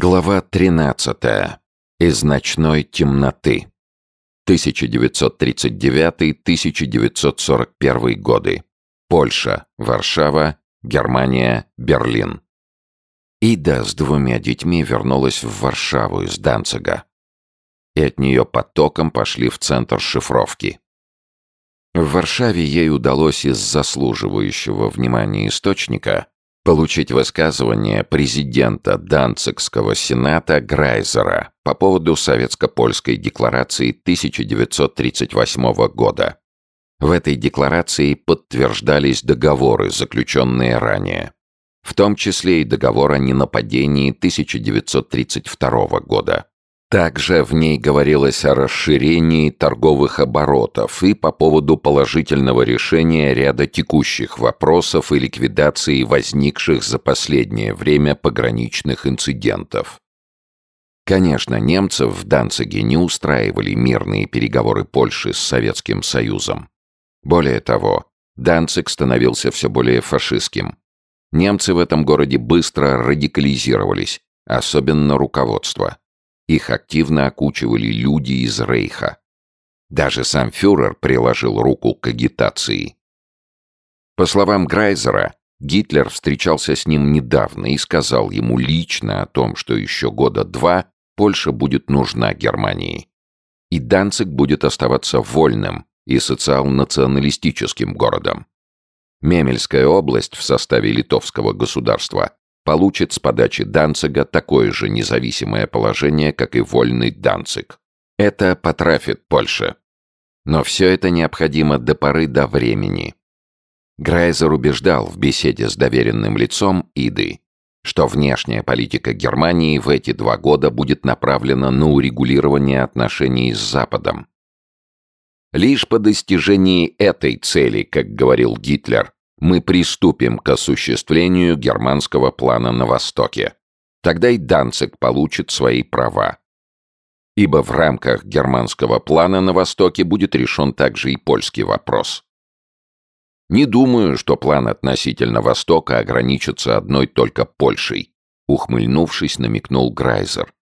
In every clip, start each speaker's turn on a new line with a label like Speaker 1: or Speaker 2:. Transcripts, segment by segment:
Speaker 1: Глава 13. Из ночной темноты. 1939-1941 годы. Польша, Варшава, Германия, Берлин. Ида с двумя детьми вернулась в Варшаву из Данцига. И от нее потоком пошли в центр шифровки. В Варшаве ей удалось из заслуживающего внимания источника получить высказывание президента Данцигского сената Грайзера по поводу советско-польской декларации 1938 года. В этой декларации подтверждались договоры, заключенные ранее, в том числе и договор о ненападении 1932 года. Также в ней говорилось о расширении торговых оборотов и по поводу положительного решения ряда текущих вопросов и ликвидации возникших за последнее время пограничных инцидентов. Конечно, немцев в Данциге не устраивали мирные переговоры Польши с Советским Союзом. Более того, Данциг становился все более фашистским. Немцы в этом городе быстро радикализировались, особенно руководство. Их активно окучивали люди из Рейха. Даже сам фюрер приложил руку к агитации. По словам Грайзера, Гитлер встречался с ним недавно и сказал ему лично о том, что еще года два Польша будет нужна Германии. И Данциг будет оставаться вольным и социал-националистическим городом. Мемельская область в составе литовского государства получит с подачи Данцига такое же независимое положение, как и вольный Данциг. Это потрафит Польше. Но все это необходимо до поры до времени. Грайзер убеждал в беседе с доверенным лицом Иды, что внешняя политика Германии в эти два года будет направлена на урегулирование отношений с Западом. Лишь по достижении этой цели, как говорил Гитлер, мы приступим к осуществлению германского плана на Востоке. Тогда и Данциг получит свои права. Ибо в рамках германского плана на Востоке будет решен также и польский вопрос. Не думаю, что план относительно Востока ограничится одной только Польшей, ухмыльнувшись, намекнул Грайзер.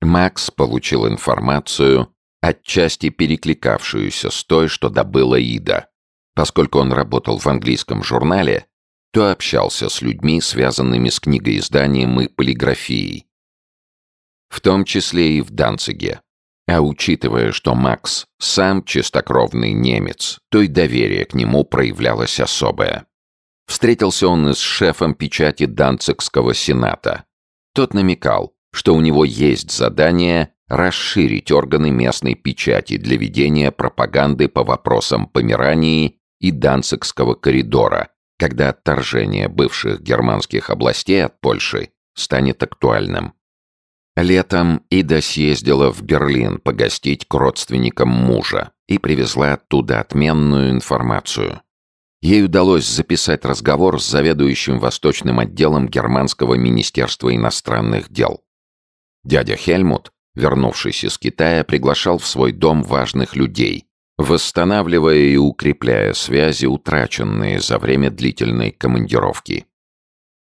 Speaker 1: Макс получил информацию, отчасти перекликавшуюся с той, что добыла Ида. Поскольку он работал в английском журнале, то общался с людьми, связанными с книгоизданием и полиграфией. В том числе и в Данциге. А учитывая, что Макс сам чистокровный немец, то и доверие к нему проявлялось особое. Встретился он и с шефом печати Данцигского сената. Тот намекал, что у него есть задание расширить органы местной печати для ведения пропаганды по вопросам Померании и Данцигского коридора, когда отторжение бывших германских областей от Польши станет актуальным. Летом Ида съездила в Берлин погостить к родственникам мужа и привезла оттуда отменную информацию. Ей удалось записать разговор с заведующим восточным отделом Германского министерства иностранных дел. Дядя Хельмут, вернувшись из Китая, приглашал в свой дом важных людей, восстанавливая и укрепляя связи, утраченные за время длительной командировки.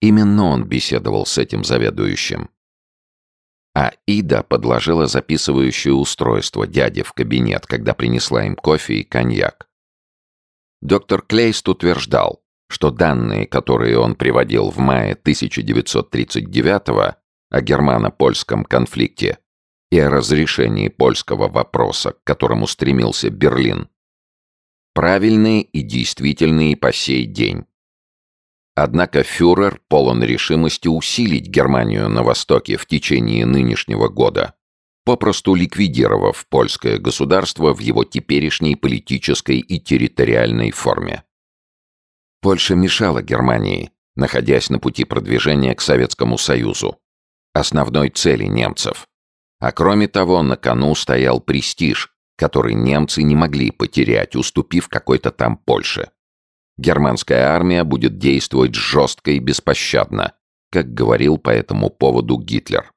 Speaker 1: Именно он беседовал с этим заведующим. А Ида подложила записывающее устройство дяде в кабинет, когда принесла им кофе и коньяк. Доктор Клейст утверждал, что данные, которые он приводил в мае 1939 о германо-польском конфликте, и о разрешении польского вопроса, к которому стремился Берлин. Правильные и действительные по сей день. Однако фюрер полон решимости усилить Германию на Востоке в течение нынешнего года, попросту ликвидировав польское государство в его теперешней политической и территориальной форме. Польша мешала Германии, находясь на пути продвижения к Советскому Союзу, основной цели немцев – а кроме того, на кону стоял престиж, который немцы не могли потерять, уступив какой-то там Польше. Германская армия будет действовать жестко и беспощадно, как говорил по этому поводу Гитлер.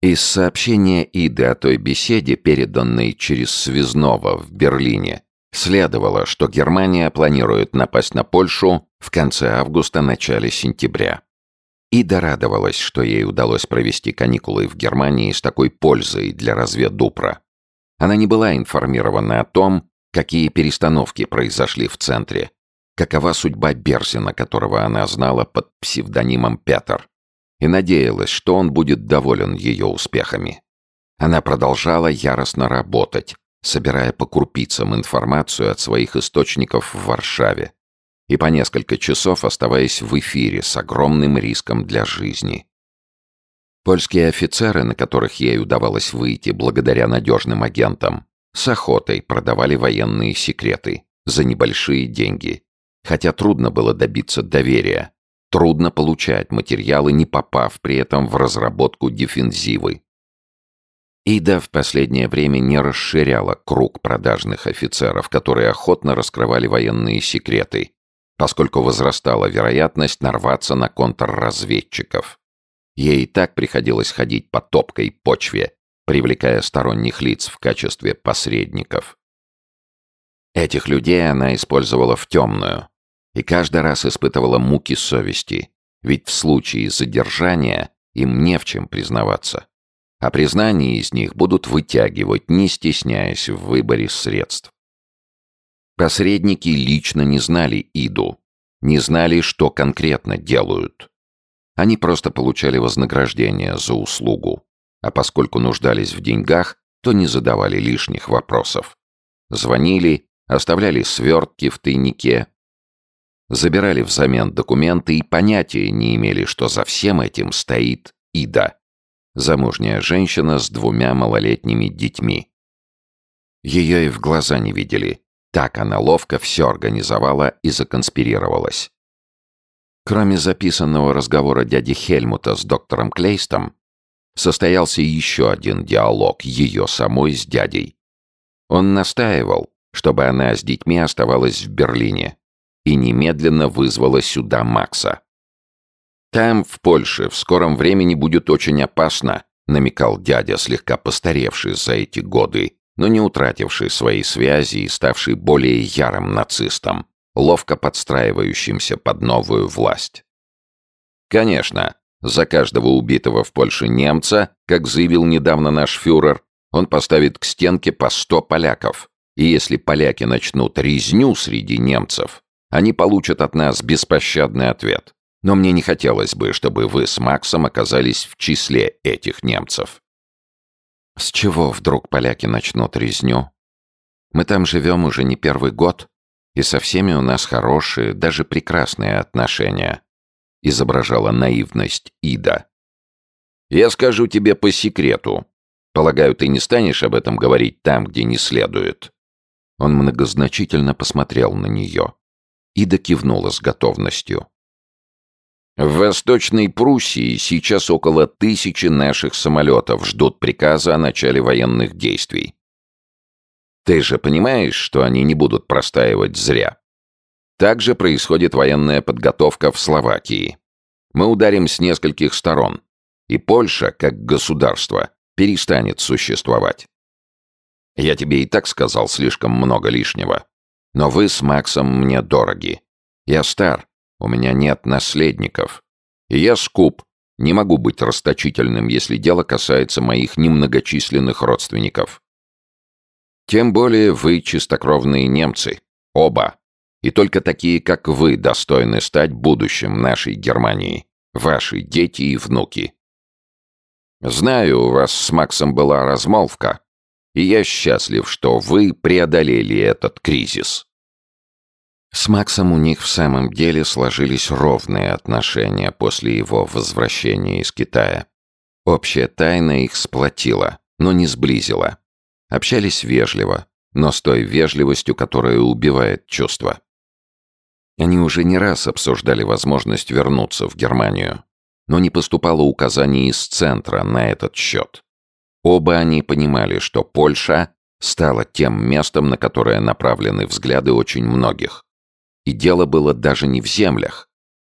Speaker 1: Из сообщения Иды о той беседе, переданной через Связного в Берлине, следовало, что Германия планирует напасть на Польшу в конце августа-начале сентября. Ида радовалась, что ей удалось провести каникулы в Германии с такой пользой для разведдупра. Она не была информирована о том, какие перестановки произошли в центре, какова судьба Берзина, которого она знала под псевдонимом Петр, и надеялась, что он будет доволен ее успехами. Она продолжала яростно работать, собирая по крупицам информацию от своих источников в Варшаве, и по несколько часов оставаясь в эфире с огромным риском для жизни. Польские офицеры, на которых ей удавалось выйти благодаря надежным агентам, с охотой продавали военные секреты за небольшие деньги, хотя трудно было добиться доверия, трудно получать материалы, не попав при этом в разработку дефензивы. Ида в последнее время не расширяла круг продажных офицеров, которые охотно раскрывали военные секреты, поскольку возрастала вероятность нарваться на контрразведчиков. Ей и так приходилось ходить по топкой почве, привлекая сторонних лиц в качестве посредников. Этих людей она использовала в темную и каждый раз испытывала муки совести, ведь в случае задержания им не в чем признаваться. А признания из них будут вытягивать, не стесняясь в выборе средств. Посредники лично не знали Иду, не знали, что конкретно делают. Они просто получали вознаграждение за услугу, а поскольку нуждались в деньгах, то не задавали лишних вопросов. Звонили, оставляли свертки в тайнике, забирали взамен документы и понятия не имели, что за всем этим стоит Ида, замужняя женщина с двумя малолетними детьми. Ее и в глаза не видели, так она ловко все организовала и законспирировалась. Кроме записанного разговора дяди Хельмута с доктором Клейстом, состоялся еще один диалог ее самой с дядей. Он настаивал, чтобы она с детьми оставалась в Берлине и немедленно вызвала сюда Макса. «Там, в Польше, в скором времени будет очень опасно», намекал дядя, слегка постаревший за эти годы но не утративший своей связи и ставший более ярым нацистом, ловко подстраивающимся под новую власть. Конечно, за каждого убитого в Польше немца, как заявил недавно наш фюрер, он поставит к стенке по сто поляков. И если поляки начнут резню среди немцев, они получат от нас беспощадный ответ. Но мне не хотелось бы, чтобы вы с Максом оказались в числе этих немцев. С чего вдруг поляки начнут резню? Мы там живем уже не первый год, и со всеми у нас хорошие, даже прекрасные отношения. Изображала наивность Ида. Я скажу тебе по секрету. Полагаю, ты не станешь об этом говорить там, где не следует. Он многозначительно посмотрел на нее. Ида кивнула с готовностью. В Восточной Пруссии сейчас около тысячи наших самолетов ждут приказа о начале военных действий. Ты же понимаешь, что они не будут простаивать зря. Также происходит военная подготовка в Словакии. Мы ударим с нескольких сторон, и Польша, как государство, перестанет существовать. Я тебе и так сказал слишком много лишнего. Но вы с Максом мне дороги. Я стар, у меня нет наследников. И я скуп, не могу быть расточительным, если дело касается моих немногочисленных родственников. Тем более вы чистокровные немцы. Оба. И только такие, как вы, достойны стать будущим нашей Германии. Ваши дети и внуки. Знаю, у вас с Максом была размолвка, и я счастлив, что вы преодолели этот кризис. С Максом у них в самом деле сложились ровные отношения после его возвращения из Китая. Общая тайна их сплотила, но не сблизила. Общались вежливо, но с той вежливостью, которая убивает чувства. Они уже не раз обсуждали возможность вернуться в Германию, но не поступало указаний из центра на этот счет. Оба они понимали, что Польша стала тем местом, на которое направлены взгляды очень многих. И дело было даже не в землях,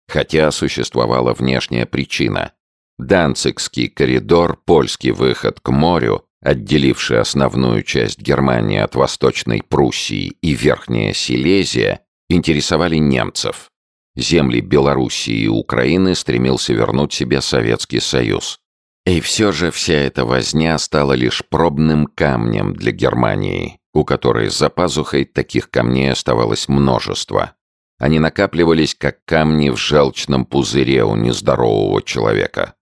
Speaker 1: хотя существовала внешняя причина. Данцигский коридор, польский выход к морю, отделивший основную часть Германии от Восточной Пруссии и Верхняя Силезия, интересовали немцев. земли Белоруссии и Украины стремился вернуть себе Советский Союз. И все же вся эта возня стала лишь пробным камнем для Германии, у которой за пазухой таких камней оставалось множество. Они накапливались, как камни в желчном пузыре у нездорового человека.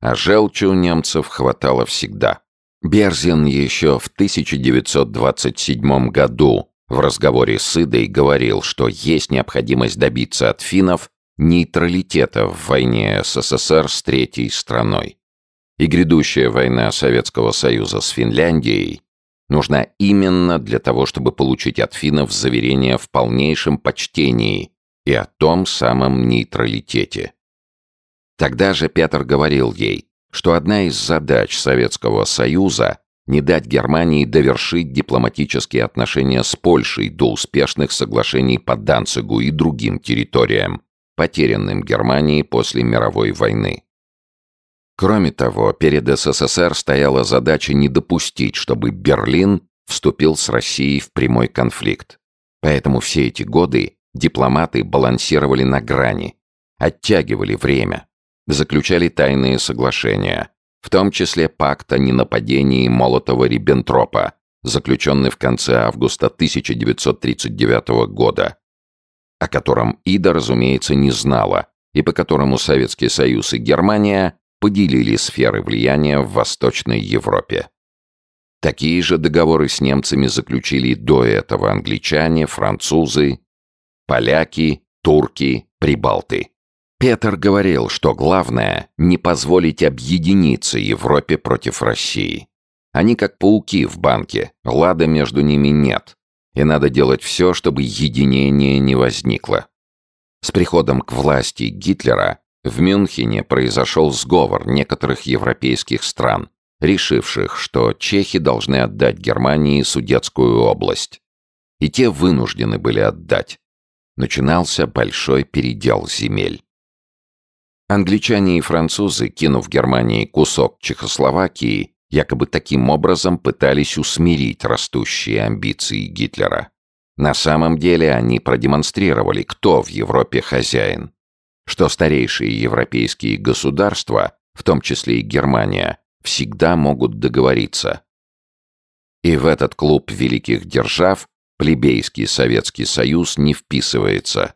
Speaker 1: А желчи у немцев хватало всегда. Берзин еще в 1927 году в разговоре с Идой говорил, что есть необходимость добиться от финнов нейтралитета в войне СССР с третьей страной. И грядущая война Советского Союза с Финляндией нужна именно для того, чтобы получить от финнов заверение в полнейшем почтении и о том самом нейтралитете. Тогда же Петр говорил ей, что одна из задач Советского Союза не дать Германии довершить дипломатические отношения с Польшей до успешных соглашений по Данцигу и другим территориям, потерянным Германией после мировой войны. Кроме того, перед СССР стояла задача не допустить, чтобы Берлин вступил с Россией в прямой конфликт. Поэтому все эти годы дипломаты балансировали на грани, оттягивали время, заключали тайные соглашения, в том числе пакт о ненападении Молотова-Риббентропа, заключенный в конце августа 1939 года, о котором Ида, разумеется, не знала, и по которому Советский Союз и Германия поделили сферы влияния в Восточной Европе. Такие же договоры с немцами заключили до этого англичане, французы, поляки, турки, прибалты. Петр говорил, что главное — не позволить объединиться Европе против России. Они как пауки в банке, лада между ними нет, и надо делать все, чтобы единение не возникло. С приходом к власти Гитлера в Мюнхене произошел сговор некоторых европейских стран, решивших, что чехи должны отдать Германии Судетскую область. И те вынуждены были отдать. Начинался большой передел земель. Англичане и французы, кинув Германии кусок Чехословакии, якобы таким образом пытались усмирить растущие амбиции Гитлера. На самом деле они продемонстрировали, кто в Европе хозяин что старейшие европейские государства, в том числе и Германия, всегда могут договориться. И в этот клуб великих держав плебейский Советский Союз не вписывается.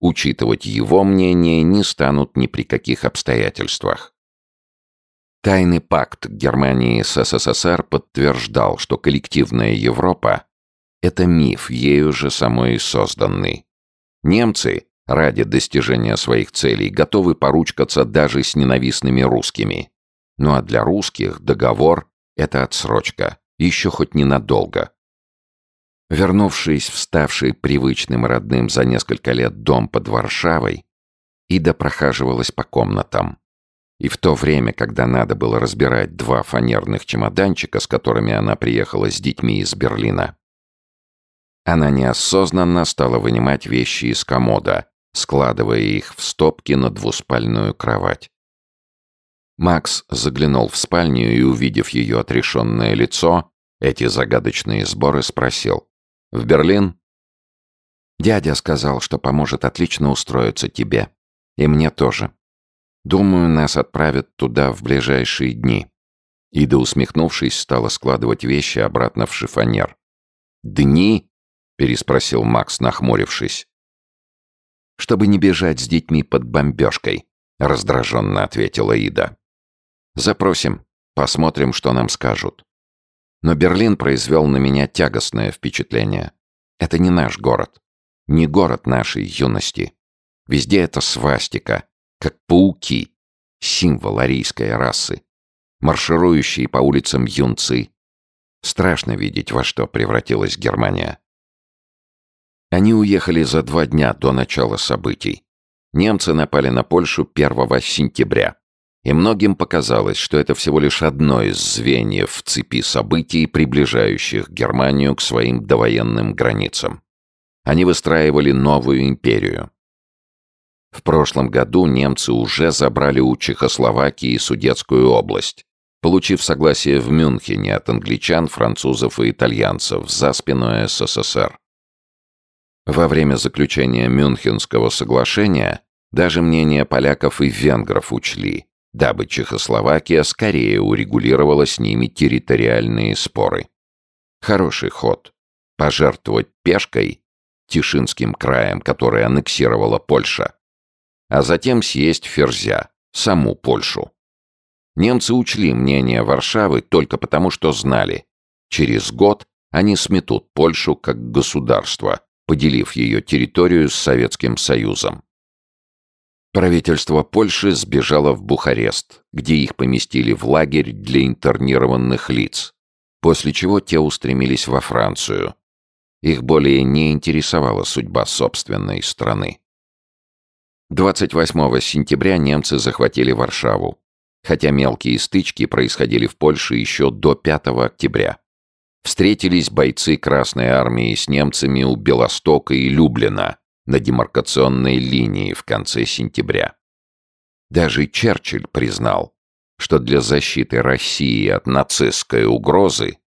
Speaker 1: Учитывать его мнение не станут ни при каких обстоятельствах. Тайный пакт Германии с СССР подтверждал, что коллективная Европа — это миф, ею же самой созданный. Немцы ради достижения своих целей готовы поручкаться даже с ненавистными русскими. Ну а для русских договор — это отсрочка, еще хоть ненадолго. Вернувшись в ставший привычным родным за несколько лет дом под Варшавой, Ида прохаживалась по комнатам. И в то время, когда надо было разбирать два фанерных чемоданчика, с которыми она приехала с детьми из Берлина, она неосознанно стала вынимать вещи из комода, складывая их в стопки на двуспальную кровать. Макс заглянул в спальню и, увидев ее отрешенное лицо, эти загадочные сборы спросил. «В Берлин?» «Дядя сказал, что поможет отлично устроиться тебе. И мне тоже. Думаю, нас отправят туда в ближайшие дни». Ида, усмехнувшись, стала складывать вещи обратно в шифонер. «Дни?» — переспросил Макс, нахмурившись чтобы не бежать с детьми под бомбежкой», — раздраженно ответила Ида. «Запросим, посмотрим, что нам скажут». Но Берлин произвел на меня тягостное впечатление. Это не наш город, не город нашей юности. Везде это свастика, как пауки, символ арийской расы, марширующие по улицам юнцы. Страшно видеть, во что превратилась Германия. Они уехали за два дня до начала событий. Немцы напали на Польшу 1 сентября. И многим показалось, что это всего лишь одно из звеньев в цепи событий, приближающих Германию к своим довоенным границам. Они выстраивали новую империю. В прошлом году немцы уже забрали у Чехословакии Судетскую область, получив согласие в Мюнхене от англичан, французов и итальянцев за спиной СССР. Во время заключения Мюнхенского соглашения даже мнение поляков и венгров учли, дабы Чехословакия скорее урегулировала с ними территориальные споры. Хороший ход. Пожертвовать пешкой, Тишинским краем, который аннексировала Польша, а затем съесть ферзя, саму Польшу. Немцы учли мнение Варшавы только потому, что знали, через год они сметут Польшу как государство, поделив ее территорию с Советским Союзом. Правительство Польши сбежало в Бухарест, где их поместили в лагерь для интернированных лиц, после чего те устремились во Францию. Их более не интересовала судьба собственной страны. 28 сентября немцы захватили Варшаву, хотя мелкие стычки происходили в Польше еще до 5 октября. Встретились бойцы Красной Армии с немцами у Белостока и Люблина на демаркационной линии в конце сентября. Даже Черчилль признал, что для защиты России от нацистской угрозы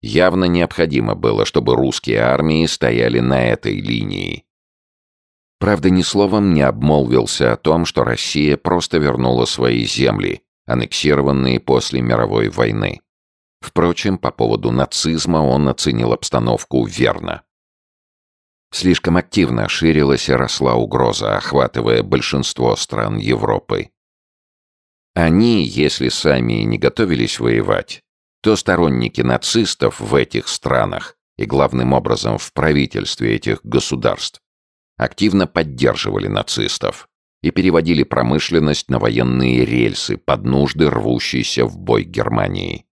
Speaker 1: явно необходимо было, чтобы русские армии стояли на этой линии. Правда, ни словом не обмолвился о том, что Россия просто вернула свои земли, аннексированные после мировой войны. Впрочем, по поводу нацизма он оценил обстановку верно. Слишком активно ширилась и росла угроза, охватывая большинство стран Европы. Они, если сами не готовились воевать, то сторонники нацистов в этих странах и главным образом в правительстве этих государств активно поддерживали нацистов и переводили промышленность на военные рельсы под нужды рвущейся в бой Германии.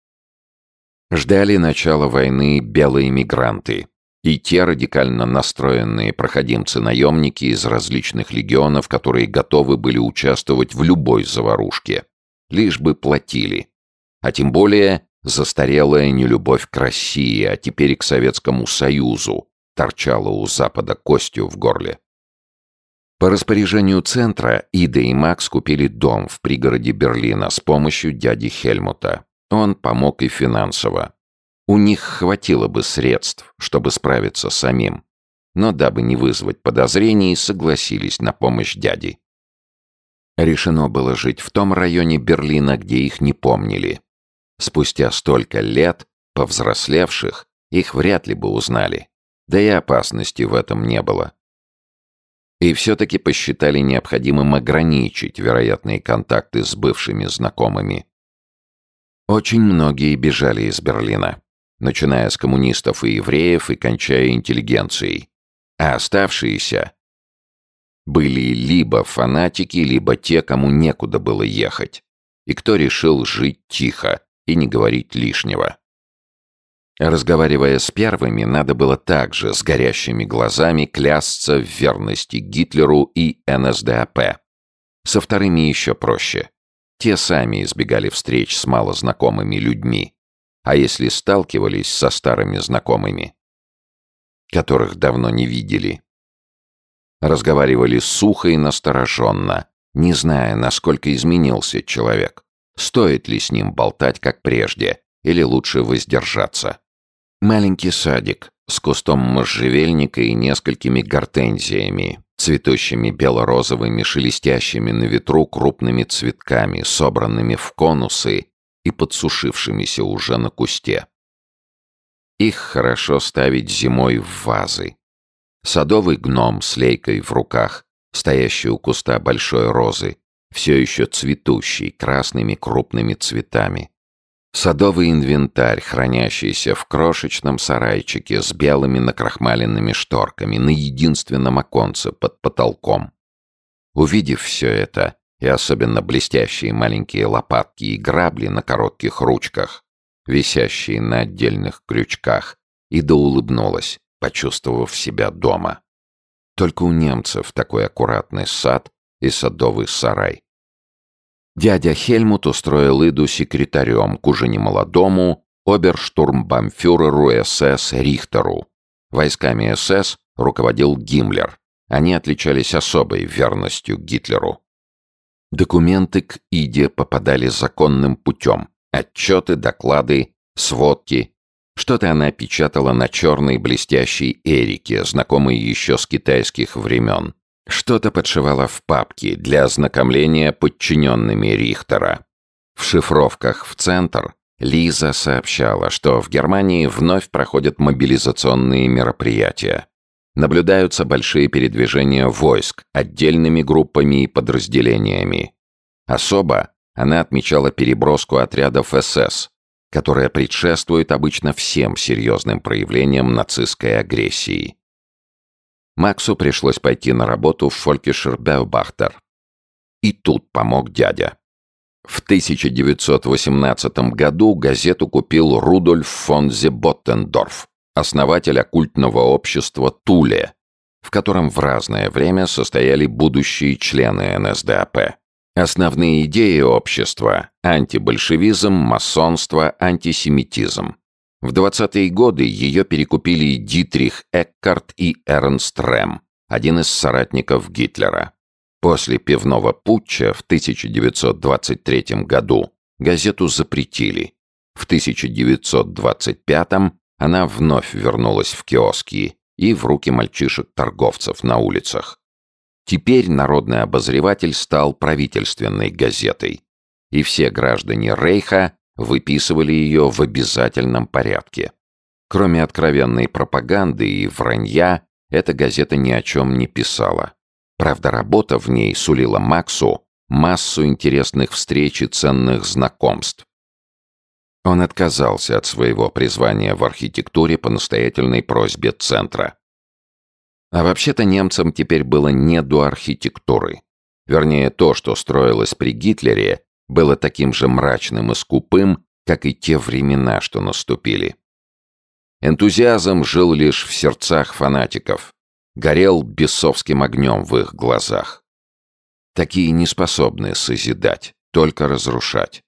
Speaker 1: Ждали начала войны белые мигранты и те радикально настроенные проходимцы-наемники из различных легионов, которые готовы были участвовать в любой заварушке, лишь бы платили. А тем более застарелая нелюбовь к России, а теперь и к Советскому Союзу, торчала у Запада костью в горле. По распоряжению центра Ида и Макс купили дом в пригороде Берлина с помощью дяди Хельмута. Он помог и финансово. У них хватило бы средств, чтобы справиться самим. Но дабы не вызвать подозрений, согласились на помощь дяди. Решено было жить в том районе Берлина, где их не помнили. Спустя столько лет, повзрослевших, их вряд ли бы узнали. Да и опасности в этом не было. И все-таки посчитали необходимым ограничить вероятные контакты с бывшими знакомыми. Очень многие бежали из Берлина, начиная с коммунистов и евреев и кончая интеллигенцией. А оставшиеся были либо фанатики, либо те, кому некуда было ехать, и кто решил жить тихо и не говорить лишнего. Разговаривая с первыми, надо было также с горящими глазами клясться в верности Гитлеру и НСДАП. Со вторыми еще проще. Те сами избегали встреч с малознакомыми людьми. А если сталкивались со старыми знакомыми, которых давно не видели, разговаривали сухо и настороженно, не зная, насколько изменился человек. Стоит ли с ним болтать, как прежде, или лучше воздержаться? Маленький садик с кустом можжевельника и несколькими гортензиями, цветущими бело-розовыми, шелестящими на ветру крупными цветками, собранными в конусы и подсушившимися уже на кусте. Их хорошо ставить зимой в вазы. Садовый гном с лейкой в руках, стоящий у куста большой розы, все еще цветущий красными крупными цветами. Садовый инвентарь, хранящийся в крошечном сарайчике с белыми накрахмаленными шторками на единственном оконце под потолком. Увидев все это, и особенно блестящие маленькие лопатки и грабли на коротких ручках, висящие на отдельных крючках, Ида улыбнулась, почувствовав себя дома. Только у немцев такой аккуратный сад и садовый сарай. Дядя Хельмут устроил Иду секретарем к уже немолодому оберштурмбамфюреру СС Рихтеру. Войсками СС руководил Гиммлер. Они отличались особой верностью Гитлеру. Документы к Иде попадали законным путем. Отчеты, доклады, сводки. Что-то она печатала на черной блестящей Эрике, знакомой еще с китайских времен. Что-то подшивала в папке для ознакомления подчиненными Рихтера. В шифровках в центр Лиза сообщала, что в Германии вновь проходят мобилизационные мероприятия. Наблюдаются большие передвижения войск отдельными группами и подразделениями. Особо она отмечала переброску отрядов СС, которая предшествует обычно всем серьезным проявлениям нацистской агрессии. Максу пришлось пойти на работу в Фолькишер Беубахтер. И тут помог дядя. В 1918 году газету купил Рудольф фон Зеботтендорф, основатель оккультного общества «Туле», в котором в разное время состояли будущие члены НСДАП. Основные идеи общества – антибольшевизм, масонство, антисемитизм. В 20-е годы ее перекупили Дитрих Эккарт и Эрнст Рэм, один из соратников Гитлера. После пивного путча в 1923 году газету запретили. В 1925 она вновь вернулась в киоски и в руки мальчишек-торговцев на улицах. Теперь «Народный обозреватель» стал правительственной газетой, и все граждане Рейха выписывали ее в обязательном порядке. Кроме откровенной пропаганды и вранья, эта газета ни о чем не писала. Правда, работа в ней сулила Максу массу интересных встреч и ценных знакомств. Он отказался от своего призвания в архитектуре по настоятельной просьбе Центра. А вообще-то немцам теперь было не до архитектуры. Вернее, то, что строилось при Гитлере, было таким же мрачным и скупым, как и те времена, что наступили. Энтузиазм жил лишь в сердцах фанатиков, горел бесовским огнем в их глазах. Такие не способны созидать, только разрушать.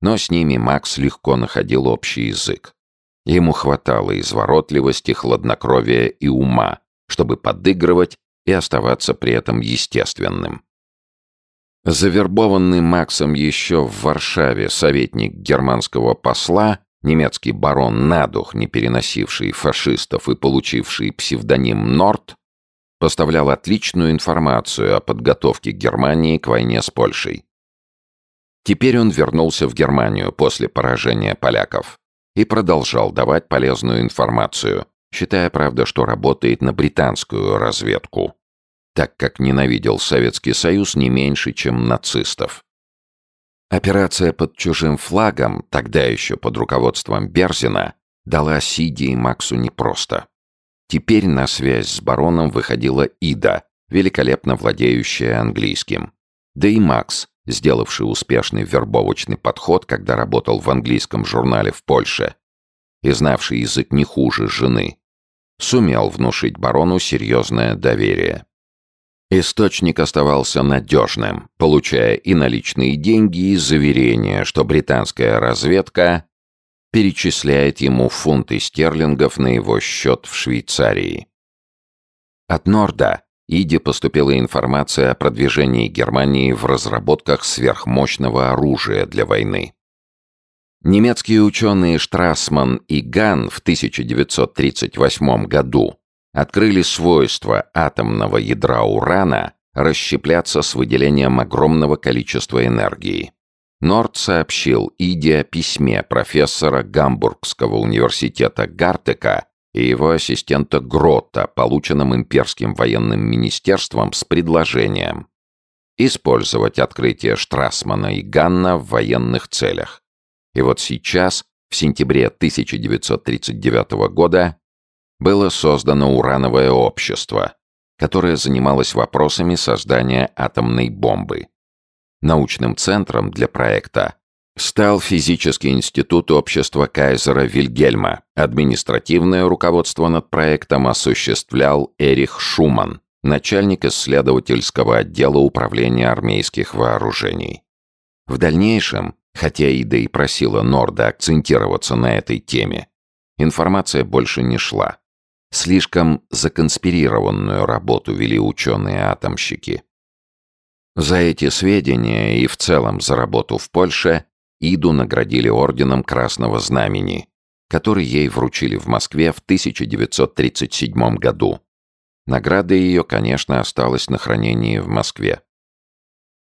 Speaker 1: Но с ними Макс легко находил общий язык. Ему хватало изворотливости, хладнокровия и ума, чтобы подыгрывать и оставаться при этом естественным. Завербованный Максом еще в Варшаве советник германского посла, немецкий барон Надух, не переносивший фашистов и получивший псевдоним Норт, поставлял отличную информацию о подготовке Германии к войне с Польшей. Теперь он вернулся в Германию после поражения поляков и продолжал давать полезную информацию, считая, правда, что работает на британскую разведку, так как ненавидел Советский Союз не меньше, чем нацистов. Операция под чужим флагом, тогда еще под руководством Берзина, дала Сиди и Максу непросто. Теперь на связь с бароном выходила Ида, великолепно владеющая английским. Да и Макс, сделавший успешный вербовочный подход, когда работал в английском журнале в Польше, и знавший язык не хуже жены, сумел внушить барону серьезное доверие. Источник оставался надежным, получая и наличные деньги, и заверения, что британская разведка перечисляет ему фунты стерлингов на его счет в Швейцарии. От Норда Иде поступила информация о продвижении Германии в разработках сверхмощного оружия для войны. Немецкие ученые Штрасман и Ган в 1938 году открыли свойство атомного ядра урана расщепляться с выделением огромного количества энергии. Норд сообщил Иде о письме профессора Гамбургского университета Гартека и его ассистента Гротта, полученном имперским военным министерством с предложением использовать открытие Штрасмана и Ганна в военных целях. И вот сейчас, в сентябре 1939 года, было создано урановое общество, которое занималось вопросами создания атомной бомбы. Научным центром для проекта стал Физический институт общества Кайзера Вильгельма. Административное руководство над проектом осуществлял Эрих Шуман, начальник исследовательского отдела управления армейских вооружений. В дальнейшем Хотя Ида и просила Норда акцентироваться на этой теме, информация больше не шла. Слишком законспирированную работу вели ученые-атомщики. За эти сведения и в целом за работу в Польше Иду наградили орденом Красного Знамени, который ей вручили в Москве в 1937 году. Награда ее, конечно, осталась на хранении в Москве.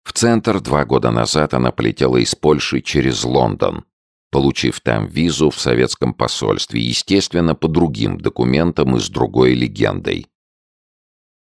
Speaker 1: В центр два года назад она полетела из Польши через Лондон, получив там визу в советском посольстве, естественно, по другим документам и с другой легендой.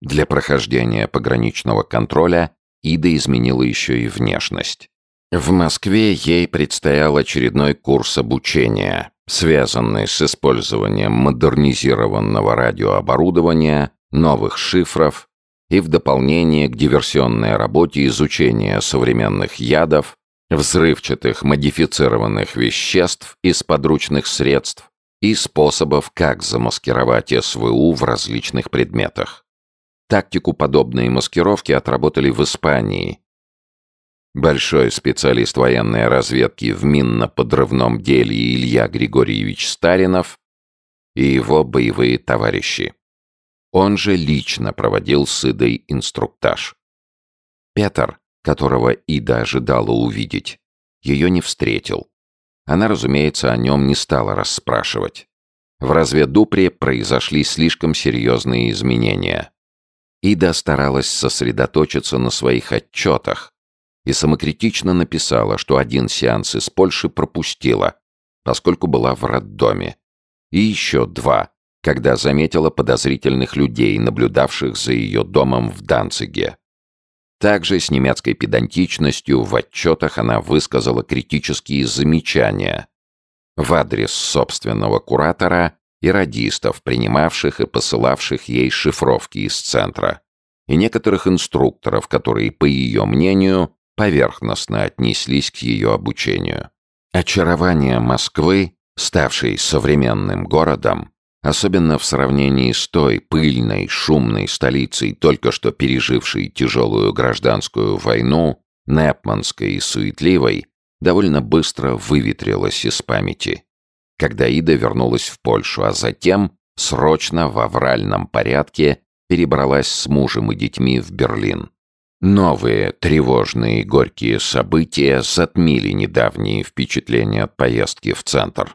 Speaker 1: Для прохождения пограничного контроля Ида изменила еще и внешность. В Москве ей предстоял очередной курс обучения, связанный с использованием модернизированного радиооборудования, новых шифров и в дополнение к диверсионной работе изучения современных ядов, взрывчатых модифицированных веществ из подручных средств и способов, как замаскировать СВУ в различных предметах. Тактику подобной маскировки отработали в Испании. Большой специалист военной разведки в минно-подрывном деле Илья Григорьевич Старинов и его боевые товарищи. Он же лично проводил с Идой инструктаж. Петр, которого Ида ожидала увидеть, ее не встретил. Она, разумеется, о нем не стала расспрашивать. В разведупре произошли слишком серьезные изменения. Ида старалась сосредоточиться на своих отчетах и самокритично написала, что один сеанс из Польши пропустила, поскольку была в роддоме, и еще два, когда заметила подозрительных людей, наблюдавших за ее домом в Данциге. Также с немецкой педантичностью в отчетах она высказала критические замечания в адрес собственного куратора и радистов, принимавших и посылавших ей шифровки из центра, и некоторых инструкторов, которые, по ее мнению, поверхностно отнеслись к ее обучению. Очарование Москвы, ставшей современным городом, особенно в сравнении с той пыльной, шумной столицей, только что пережившей тяжелую гражданскую войну, Непманской и суетливой, довольно быстро выветрилось из памяти когда Ида вернулась в Польшу, а затем срочно в авральном порядке перебралась с мужем и детьми в Берлин. Новые тревожные и горькие события затмили недавние впечатления от поездки в центр.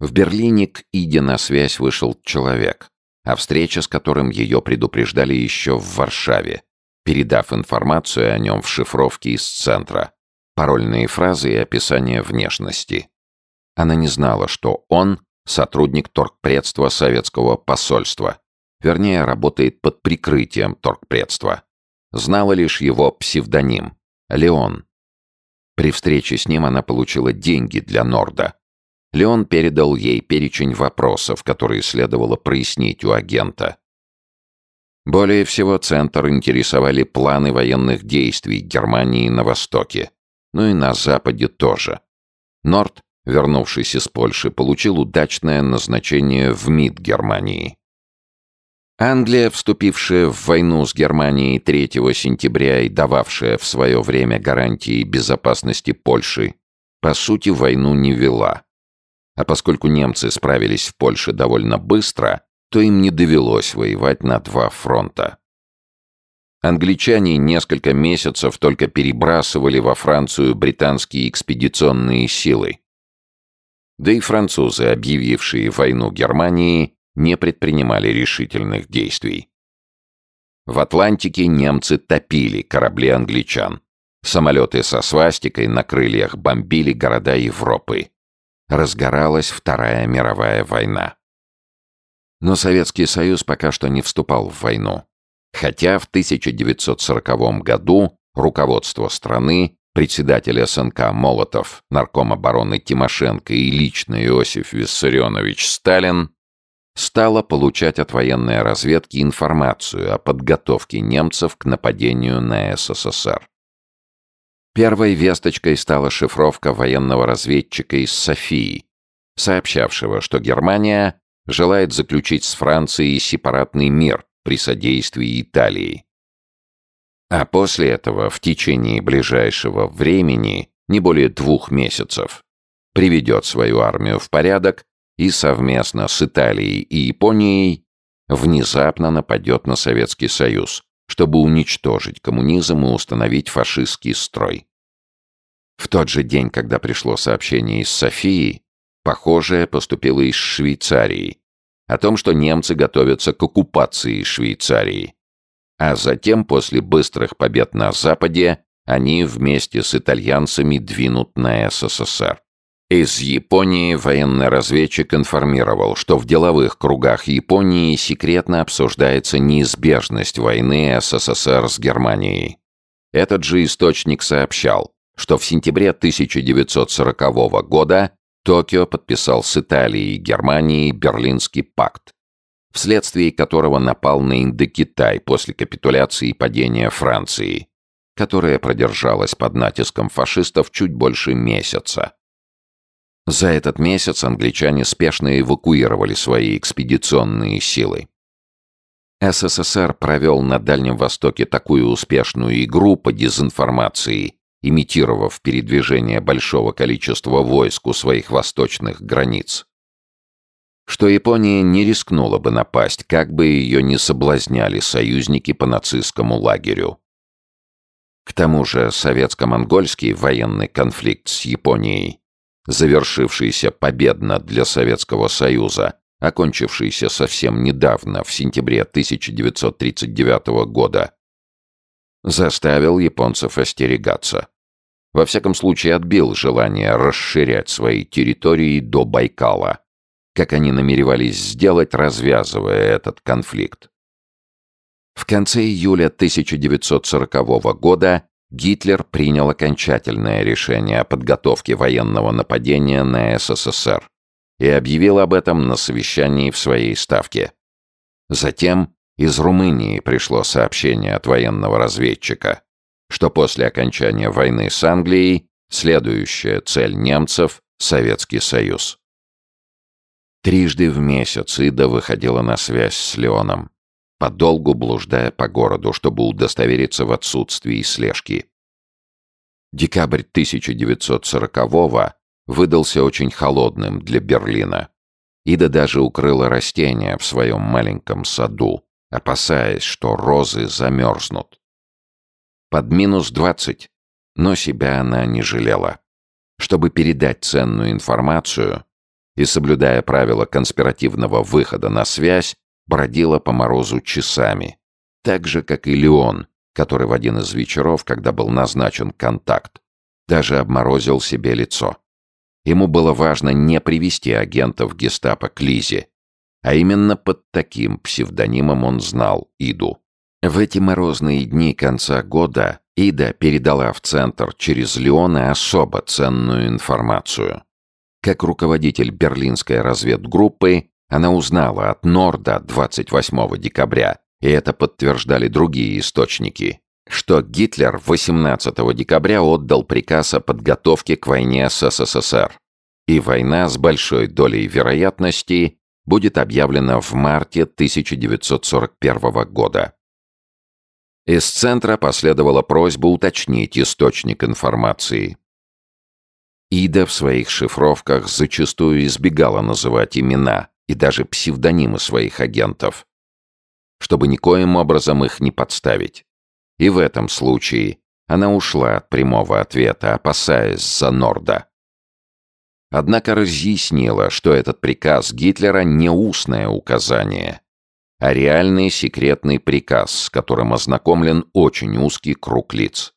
Speaker 1: В Берлине к Иде на связь вышел человек, о встрече с которым ее предупреждали еще в Варшаве, передав информацию о нем в шифровке из центра, парольные фразы и описание внешности. Она не знала, что он — сотрудник торгпредства советского посольства. Вернее, работает под прикрытием торгпредства. Знала лишь его псевдоним — Леон. При встрече с ним она получила деньги для Норда. Леон передал ей перечень вопросов, которые следовало прояснить у агента. Более всего Центр интересовали планы военных действий Германии на Востоке, ну и на Западе тоже. Норд вернувшись из Польши, получил удачное назначение в МИД Германии. Англия, вступившая в войну с Германией 3 сентября и дававшая в свое время гарантии безопасности Польши, по сути войну не вела. А поскольку немцы справились в Польше довольно быстро, то им не довелось воевать на два фронта. Англичане несколько месяцев только перебрасывали во Францию британские экспедиционные силы, да и французы, объявившие войну Германии, не предпринимали решительных действий. В Атлантике немцы топили корабли англичан. Самолеты со свастикой на крыльях бомбили города Европы. Разгоралась Вторая мировая война. Но Советский Союз пока что не вступал в войну. Хотя в 1940 году руководство страны председатель СНК Молотов, нарком обороны Тимошенко и лично Иосиф Виссарионович Сталин стала получать от военной разведки информацию о подготовке немцев к нападению на СССР. Первой весточкой стала шифровка военного разведчика из Софии, сообщавшего, что Германия желает заключить с Францией сепаратный мир при содействии Италии. А после этого, в течение ближайшего времени, не более двух месяцев, приведет свою армию в порядок и совместно с Италией и Японией внезапно нападет на Советский Союз, чтобы уничтожить коммунизм и установить фашистский строй. В тот же день, когда пришло сообщение из Софии, Похожее поступило из Швейцарии. О том, что немцы готовятся к оккупации Швейцарии. А затем, после быстрых побед на Западе, они вместе с итальянцами двинут на СССР. Из Японии военный разведчик информировал, что в деловых кругах Японии секретно обсуждается неизбежность войны СССР с Германией. Этот же источник сообщал, что в сентябре 1940 года Токио подписал с Италией и Германией Берлинский пакт, вследствие которого напал на Индокитай после капитуляции и падения Франции, которая продержалась под натиском фашистов чуть больше месяца. За этот месяц англичане спешно эвакуировали свои экспедиционные силы. СССР провел на Дальнем Востоке такую успешную игру по дезинформации, имитировав передвижение большого количества войск у своих восточных границ, что Япония не рискнула бы напасть, как бы ее не соблазняли союзники по нацистскому лагерю. К тому же советско-монгольский военный конфликт с Японией, завершившийся победно для Советского Союза, окончившийся совсем недавно, в сентябре 1939 года, заставил японцев остерегаться. Во всяком случае, отбил желание расширять свои территории до Байкала, как они намеревались сделать, развязывая этот конфликт. В конце июля 1940 года Гитлер принял окончательное решение о подготовке военного нападения на СССР и объявил об этом на совещании в своей ставке. Затем из Румынии пришло сообщение от военного разведчика, что после окончания войны с Англией следующая цель немцев — Советский Союз. Трижды в месяц Ида выходила на связь с Леоном, подолгу блуждая по городу, чтобы удостовериться в отсутствии слежки. Декабрь 1940-го выдался очень холодным для Берлина. Ида даже укрыла растения в своем маленьком саду, опасаясь, что розы замерзнут. Под минус двадцать, но себя она не жалела. Чтобы передать ценную информацию и, соблюдая правила конспиративного выхода на связь, бродила по морозу часами. Так же, как и Леон, который в один из вечеров, когда был назначен контакт, даже обморозил себе лицо. Ему было важно не привести агентов гестапо к Лизе, а именно под таким псевдонимом он знал Иду. В эти морозные дни конца года Ида передала в Центр через Леона особо ценную информацию. Как руководитель берлинской разведгруппы, она узнала от Норда 28 декабря, и это подтверждали другие источники, что Гитлер 18 декабря отдал приказ о подготовке к войне с СССР. И война с большой долей вероятности будет объявлена в марте 1941 года. Из центра последовала просьба уточнить источник информации. Ида в своих шифровках зачастую избегала называть имена и даже псевдонимы своих агентов, чтобы никоим образом их не подставить. И в этом случае она ушла от прямого ответа, опасаясь за Норда. Однако разъяснила, что этот приказ Гитлера не устное указание, а реальный секретный приказ, с которым ознакомлен очень узкий круг лиц.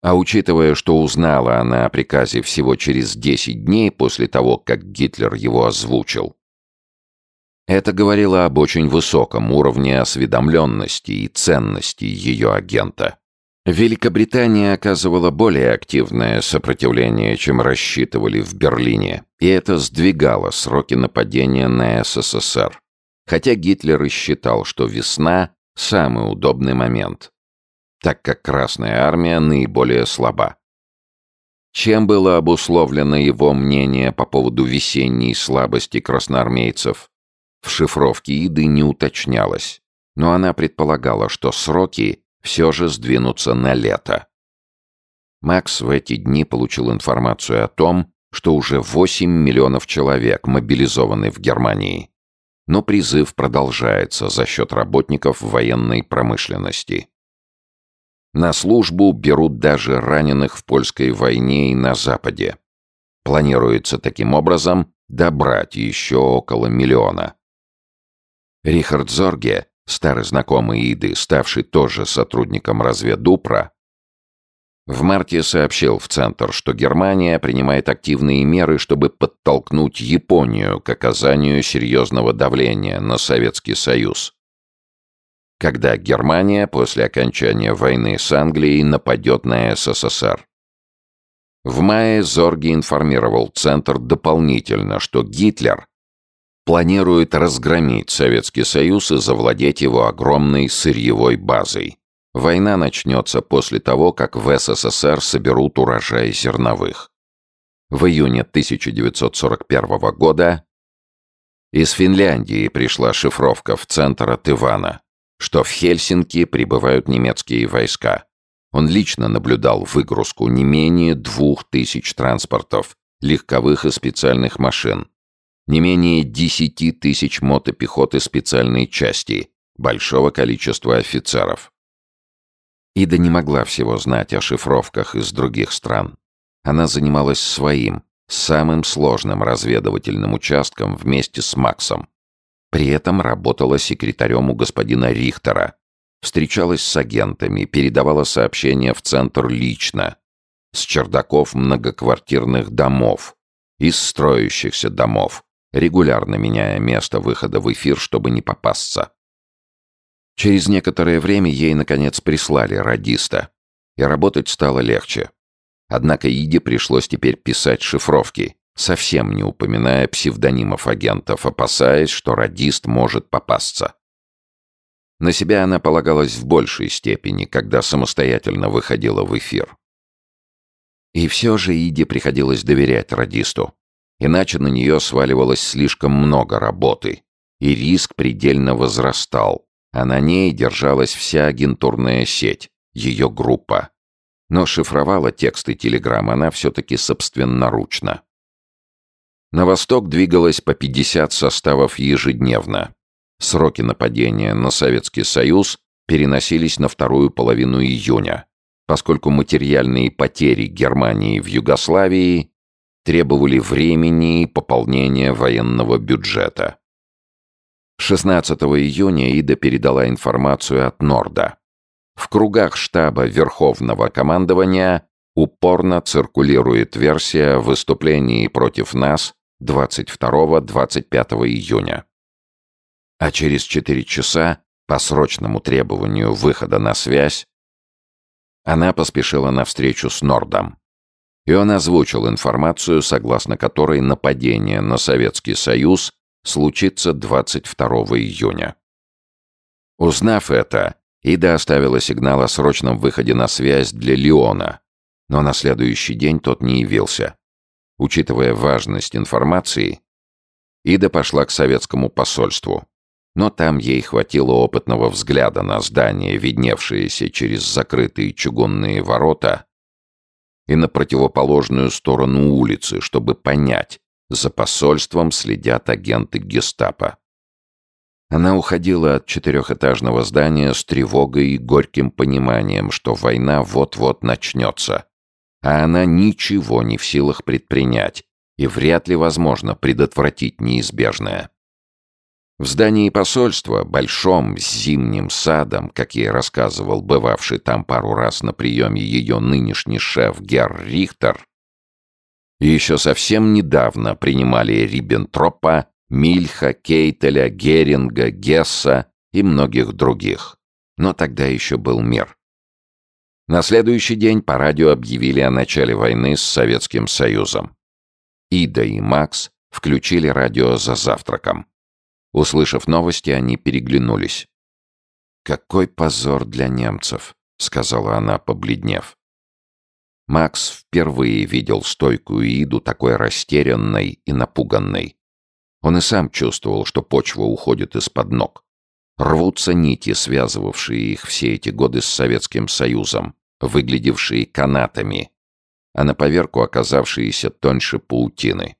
Speaker 1: А учитывая, что узнала она о приказе всего через 10 дней после того, как Гитлер его озвучил, это говорило об очень высоком уровне осведомленности и ценности ее агента. Великобритания оказывала более активное сопротивление, чем рассчитывали в Берлине, и это сдвигало сроки нападения на СССР. Хотя Гитлер и считал, что весна – самый удобный момент, так как Красная Армия наиболее слаба. Чем было обусловлено его мнение по поводу весенней слабости красноармейцев, в шифровке Иды не уточнялось, но она предполагала, что сроки все же сдвинуться на лето. Макс в эти дни получил информацию о том, что уже 8 миллионов человек мобилизованы в Германии. Но призыв продолжается за счет работников военной промышленности. На службу берут даже раненых в польской войне и на Западе. Планируется таким образом добрать еще около миллиона. Рихард Зорге, старый знакомый Иды, ставший тоже сотрудником разведупра, в марте сообщил в Центр, что Германия принимает активные меры, чтобы подтолкнуть Японию к оказанию серьезного давления на Советский Союз. Когда Германия после окончания войны с Англией нападет на СССР. В мае Зорги информировал Центр дополнительно, что Гитлер планирует разгромить Советский Союз и завладеть его огромной сырьевой базой. Война начнется после того, как в СССР соберут урожай зерновых. В июне 1941 года из Финляндии пришла шифровка в центр от Ивана, что в Хельсинки прибывают немецкие войска. Он лично наблюдал выгрузку не менее двух тысяч транспортов, легковых и специальных машин, не менее десяти тысяч мотопехоты специальной части, большого количества офицеров. Ида не могла всего знать о шифровках из других стран. Она занималась своим, самым сложным разведывательным участком вместе с Максом. При этом работала секретарем у господина Рихтера. Встречалась с агентами, передавала сообщения в центр лично. С чердаков многоквартирных домов. Из строящихся домов, регулярно меняя место выхода в эфир, чтобы не попасться. Через некоторое время ей, наконец, прислали радиста, и работать стало легче. Однако Иде пришлось теперь писать шифровки, совсем не упоминая псевдонимов агентов, опасаясь, что радист может попасться. На себя она полагалась в большей степени, когда самостоятельно выходила в эфир. И все же Иде приходилось доверять радисту, иначе на нее сваливалось слишком много работы, и риск предельно возрастал, а на ней держалась вся агентурная сеть, ее группа. Но шифровала тексты телеграмм она все-таки собственноручно. На восток двигалось по 50 составов ежедневно. Сроки нападения на Советский Союз переносились на вторую половину июня, поскольку материальные потери Германии в Югославии требовали времени и пополнения военного бюджета. 16 июня Ида передала информацию от Норда. В кругах штаба Верховного командования упорно циркулирует версия выступлений против нас 22-25 июня. А через 4 часа, по срочному требованию выхода на связь, она поспешила на встречу с Нордом. И он озвучил информацию, согласно которой нападение на Советский Союз случится 22 июня. Узнав это, Ида оставила сигнал о срочном выходе на связь для Леона, но на следующий день тот не явился. Учитывая важность информации, Ида пошла к советскому посольству, но там ей хватило опытного взгляда на здание, видневшееся через закрытые чугунные ворота, и на противоположную сторону улицы, чтобы понять, за посольством следят агенты гестапо. Она уходила от четырехэтажного здания с тревогой и горьким пониманием, что война вот-вот начнется. А она ничего не в силах предпринять, и вряд ли возможно предотвратить неизбежное. В здании посольства, большом, с зимним садом, как ей рассказывал бывавший там пару раз на приеме ее нынешний шеф Герр Рихтер, еще совсем недавно принимали Риббентропа, Мильха, Кейтеля, Геринга, Гесса и многих других. Но тогда еще был мир. На следующий день по радио объявили о начале войны с Советским Союзом. Ида и Макс включили радио за завтраком. Услышав новости, они переглянулись. «Какой позор для немцев», — сказала она, побледнев. Макс впервые видел стойкую Иду такой растерянной и напуганной. Он и сам чувствовал, что почва уходит из-под ног. Рвутся нити, связывавшие их все эти годы с Советским Союзом, выглядевшие канатами, а на поверку оказавшиеся тоньше паутины.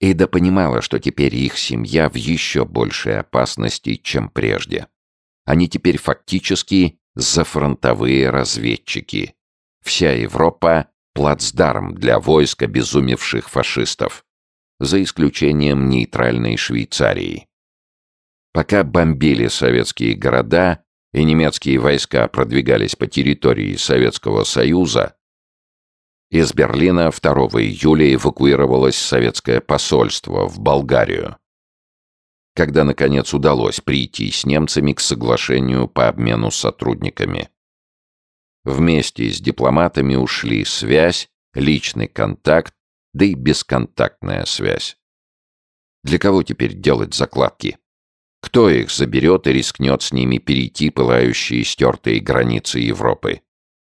Speaker 1: Ида понимала, что теперь их семья в еще большей опасности, чем прежде. Они теперь фактически зафронтовые разведчики, Вся Европа плацдарм для войск обезумевших фашистов, за исключением нейтральной Швейцарии. Пока бомбили советские города и немецкие войска продвигались по территории Советского Союза, из Берлина 2 июля эвакуировалось советское посольство в Болгарию. Когда, наконец, удалось прийти с немцами к соглашению по обмену сотрудниками. Вместе с дипломатами ушли связь, личный контакт, да и бесконтактная связь. Для кого теперь делать закладки? Кто их заберет и рискнет с ними перейти пылающие стертые границы Европы?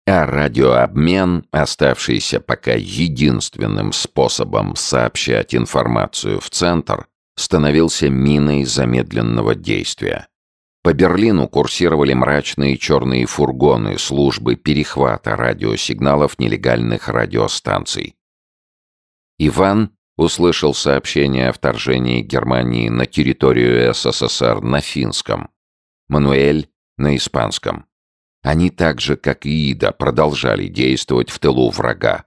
Speaker 1: А радиообмен, оставшийся пока единственным способом сообщать информацию в центр, становился миной замедленного действия. По Берлину курсировали мрачные черные фургоны службы перехвата радиосигналов нелегальных радиостанций. Иван услышал сообщение о вторжении Германии на территорию СССР на финском, Мануэль — на испанском. Они так же, как и Ида, продолжали действовать в тылу врага.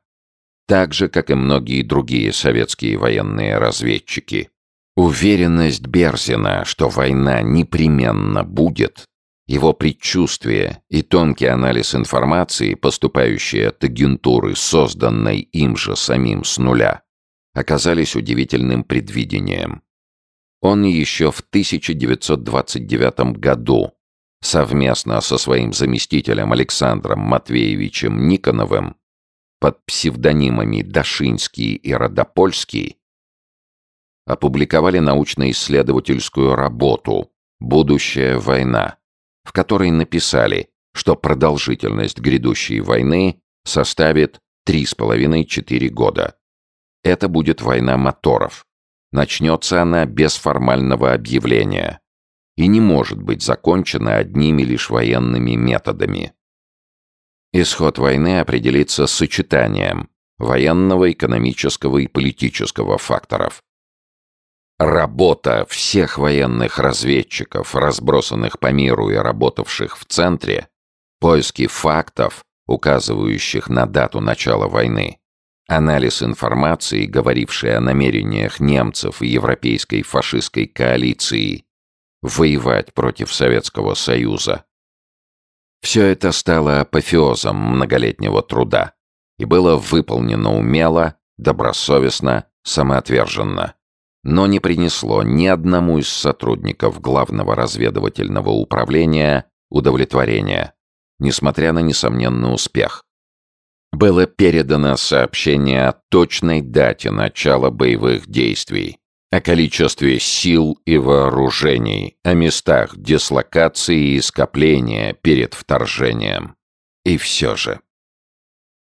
Speaker 1: Так же, как и многие другие советские военные разведчики. Уверенность Берзина, что война непременно будет, его предчувствие и тонкий анализ информации, поступающей от агентуры, созданной им же самим с нуля, оказались удивительным предвидением. Он еще в 1929 году совместно со своим заместителем Александром Матвеевичем Никоновым под псевдонимами Дашинский и Родопольский опубликовали научно-исследовательскую работу «Будущая война», в которой написали, что продолжительность грядущей войны составит 3,5-4 года. Это будет война моторов. Начнется она без формального объявления и не может быть закончена одними лишь военными методами. Исход войны определится сочетанием военного, экономического и политического факторов. Работа всех военных разведчиков, разбросанных по миру и работавших в центре, поиски фактов, указывающих на дату начала войны, анализ информации, говорившей о намерениях немцев и европейской фашистской коалиции воевать против Советского Союза. Все это стало апофеозом многолетнего труда и было выполнено умело, добросовестно, самоотверженно но не принесло ни одному из сотрудников Главного разведывательного управления удовлетворения, несмотря на несомненный успех. Было передано сообщение о точной дате начала боевых действий, о количестве сил и вооружений, о местах дислокации и скопления перед вторжением. И все же.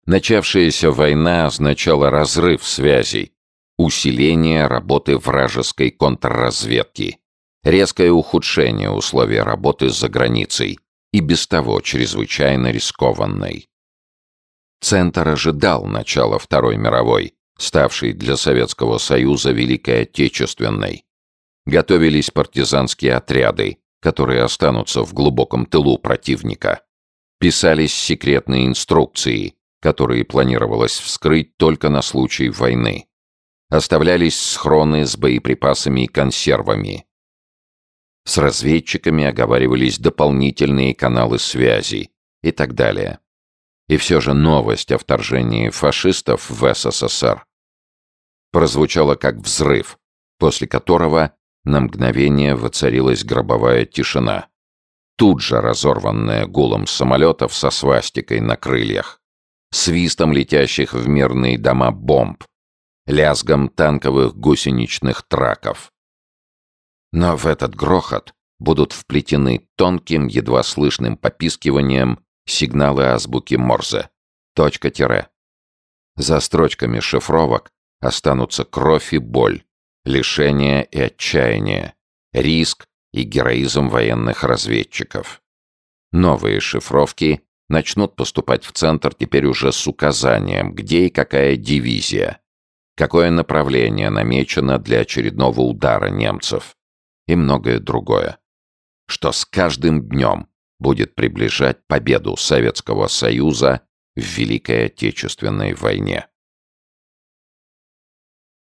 Speaker 1: Начавшаяся война означала разрыв связей, усиление работы вражеской контрразведки, резкое ухудшение условий работы за границей и без того чрезвычайно рискованной. Центр ожидал начала Второй мировой, ставшей для Советского Союза Великой Отечественной. Готовились партизанские отряды, которые останутся в глубоком тылу противника. Писались секретные инструкции, которые планировалось вскрыть только на случай войны. Оставлялись схроны с боеприпасами и консервами. С разведчиками оговаривались дополнительные каналы связи и так далее. И все же новость о вторжении фашистов в СССР прозвучала как взрыв, после которого на мгновение воцарилась гробовая тишина, тут же разорванная гулом самолетов со свастикой на крыльях, свистом летящих в мирные дома бомб, лязгом танковых гусеничных траков. Но в этот грохот будут вплетены тонким, едва слышным попискиванием сигналы азбуки Морзе. Точка-тире. За строчками шифровок останутся кровь и боль, лишение и отчаяние, риск и героизм военных разведчиков. Новые шифровки начнут поступать в центр теперь уже с указанием, где и какая дивизия, какое направление намечено для очередного удара немцев и многое другое, что с каждым днем будет приближать победу Советского Союза в Великой Отечественной войне.